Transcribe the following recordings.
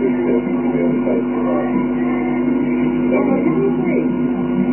the place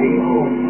people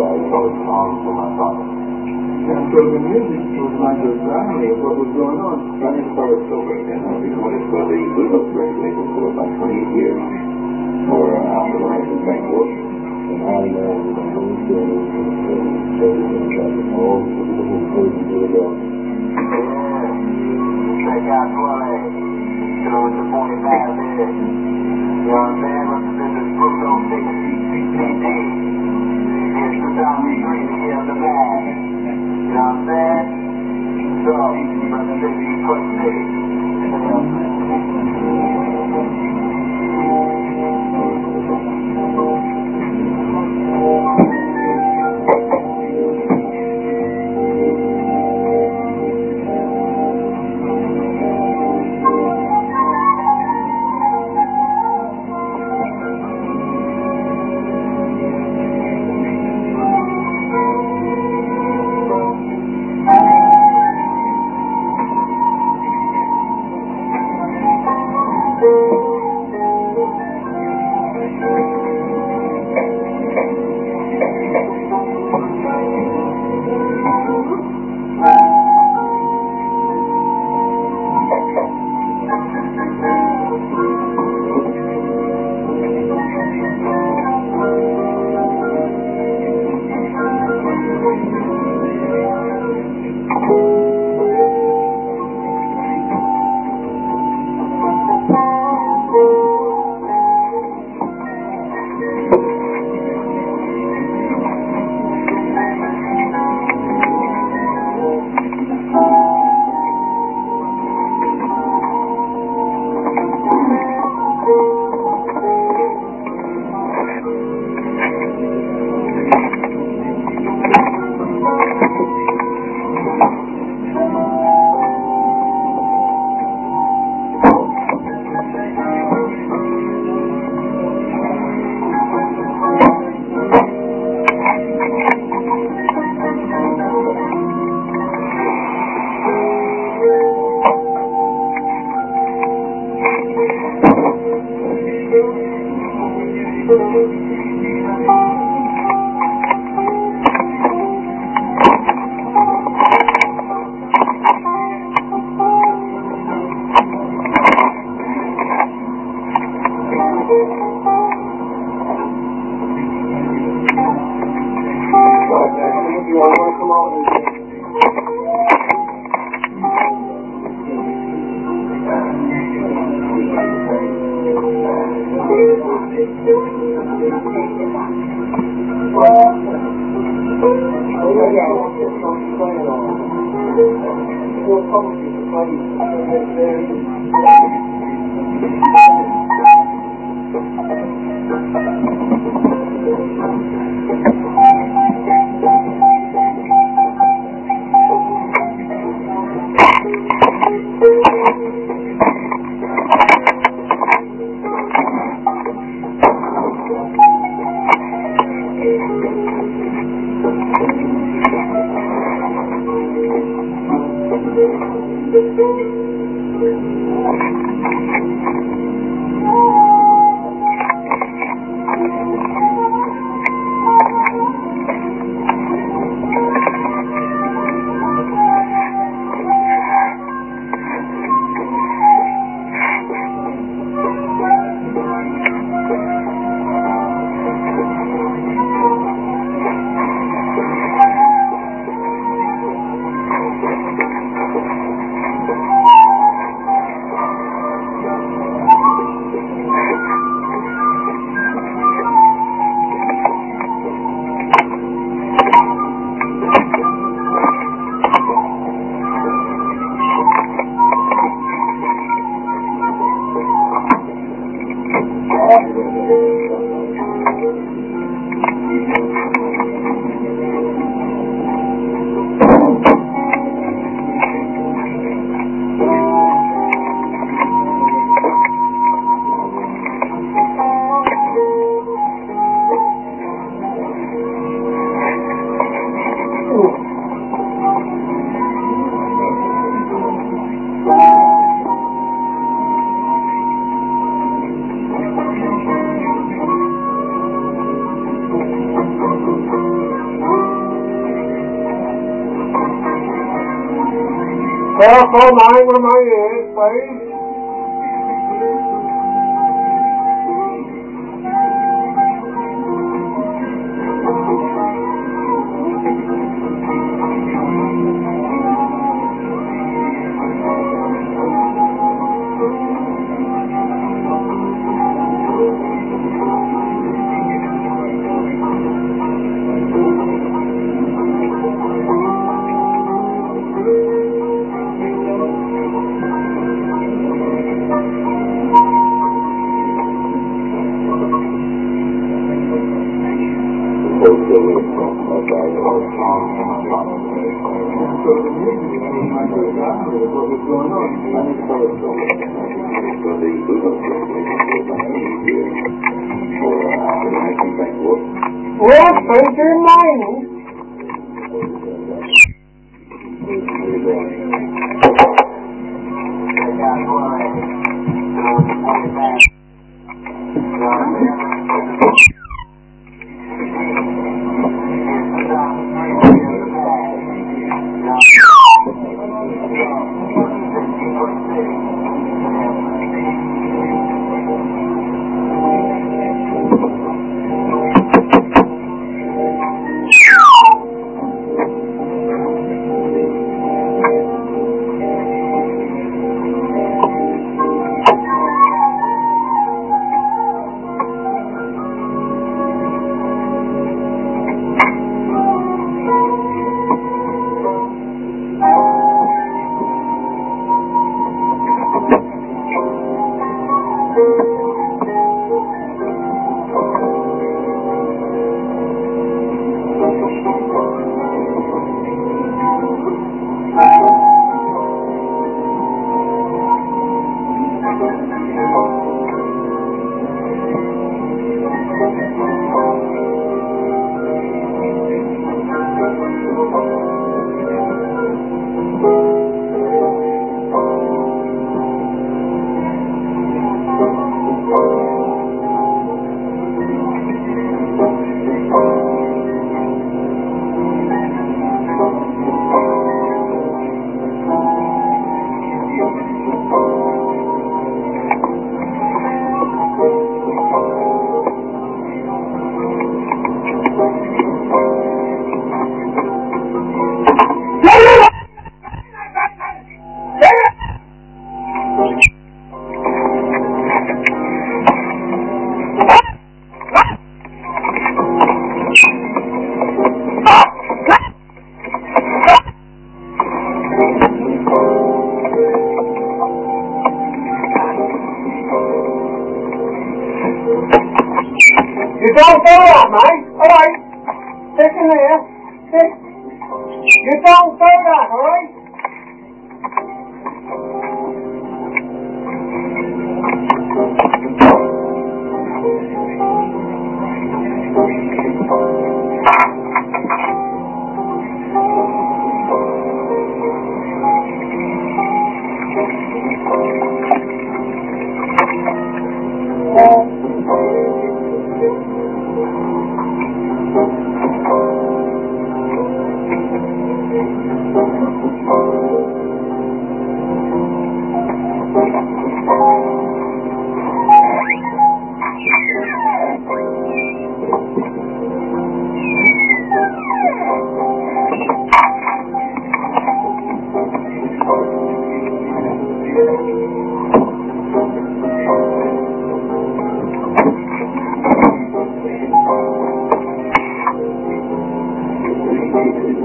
my father, songs from my father. And so the music was a summary of what was going on. Me start it again. I've been with for the Blues record label for about 28 years. For uh, the life of Frank. And I the shows and everything like all the it all. Yeah. Check out Dwelle. You know, it's a 45 there. You know what I'm?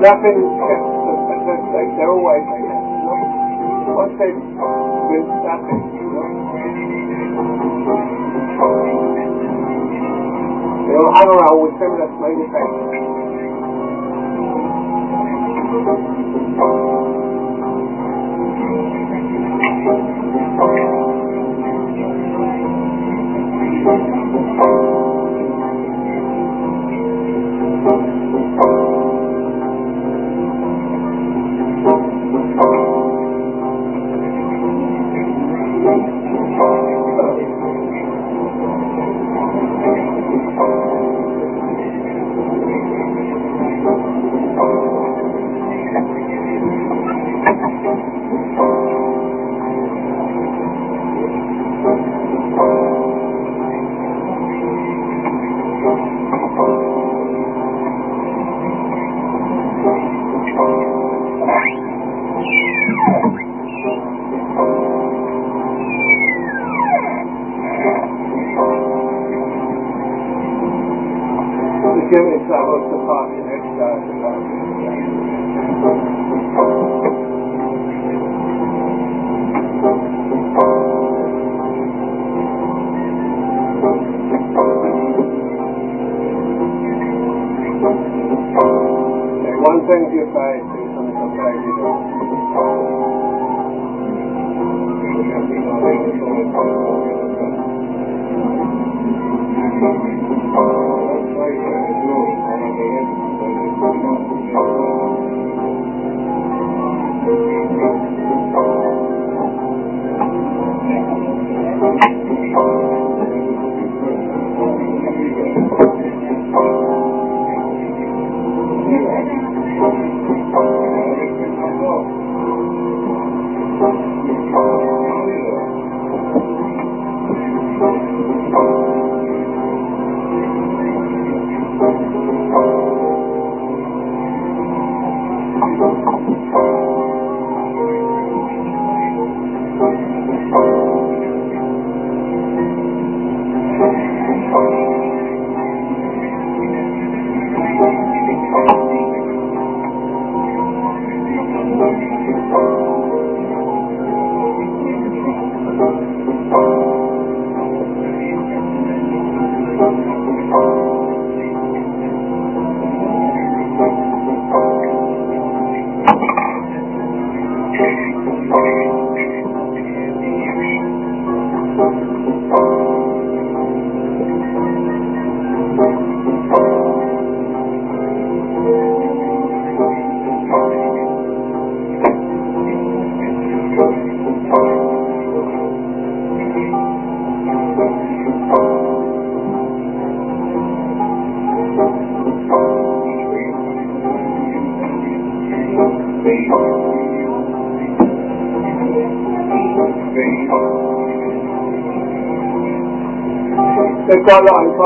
nothing they're always once they've built something they'll hang around with similar manufacturers our life.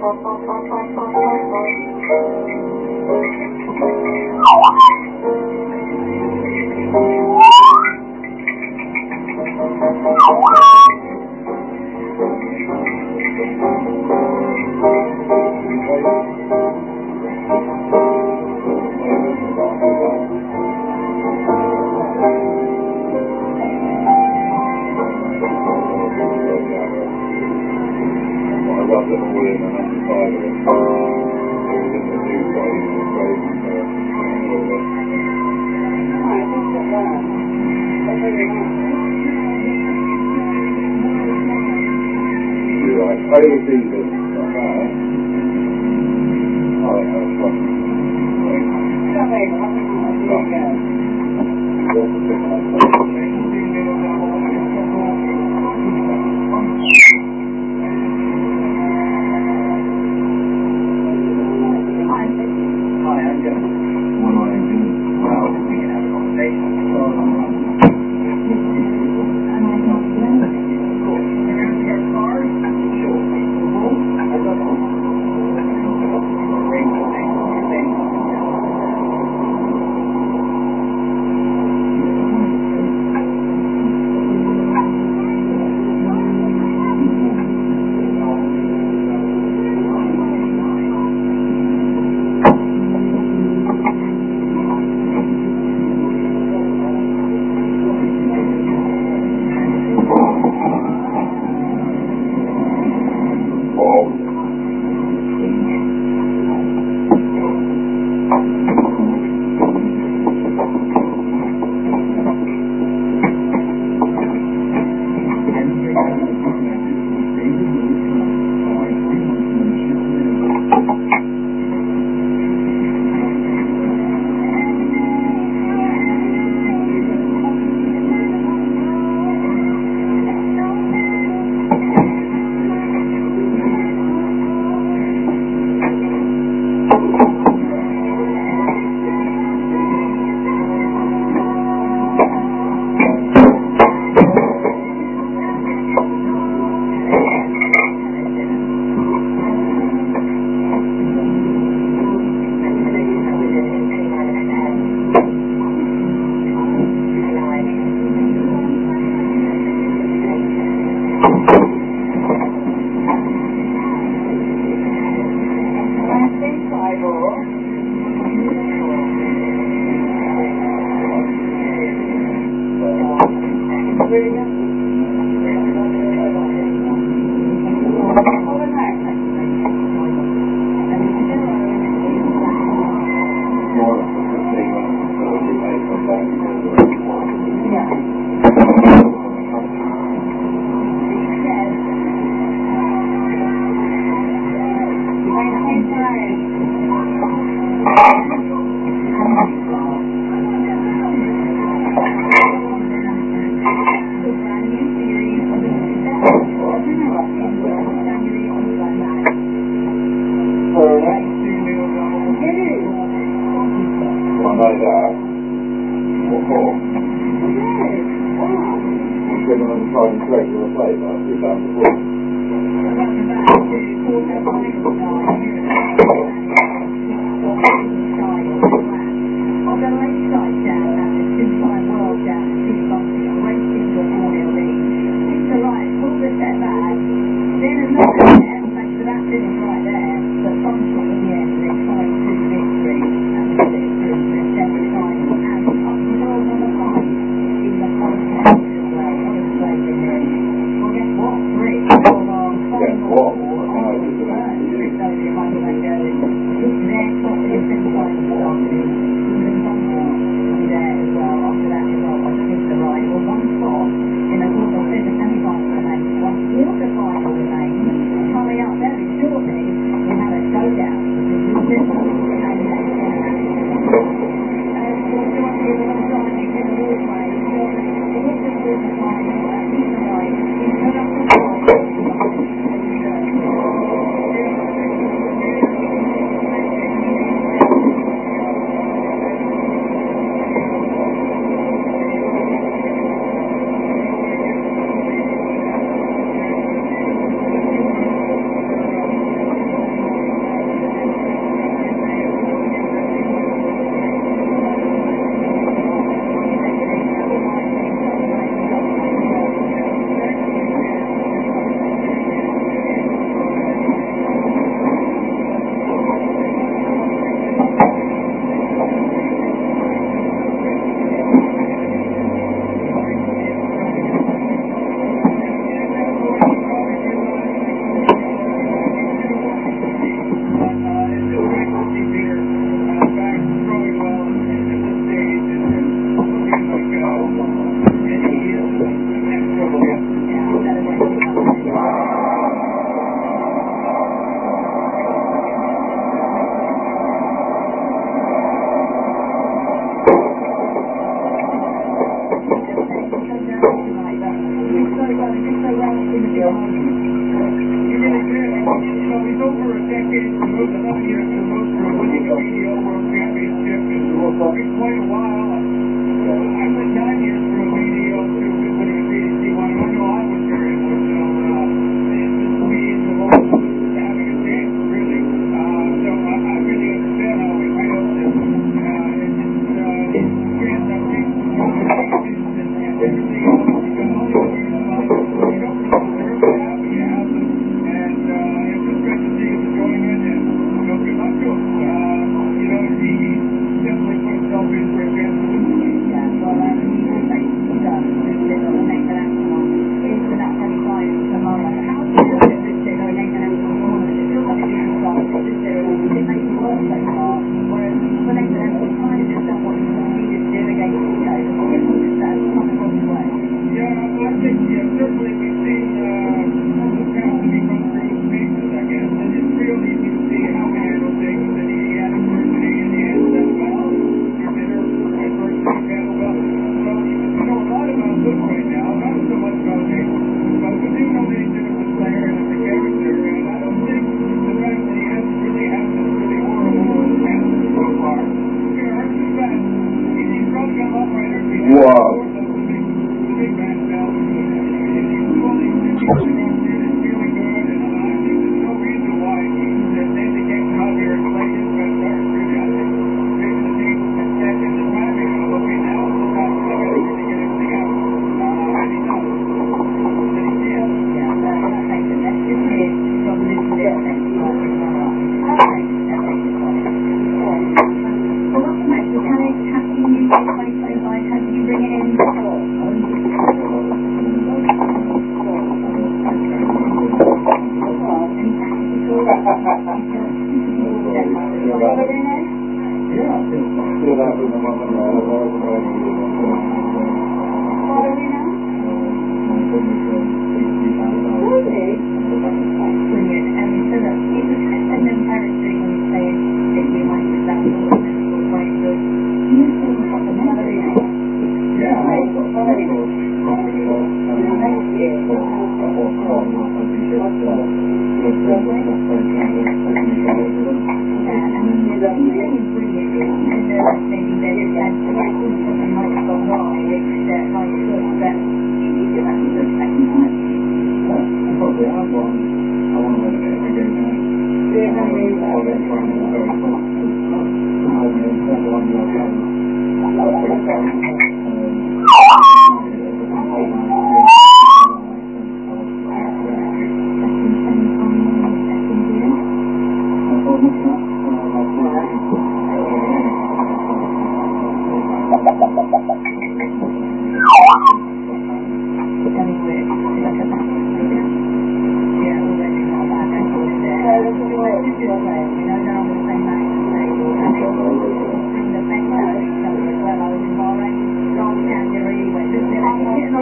Oh, win I don't think. that. you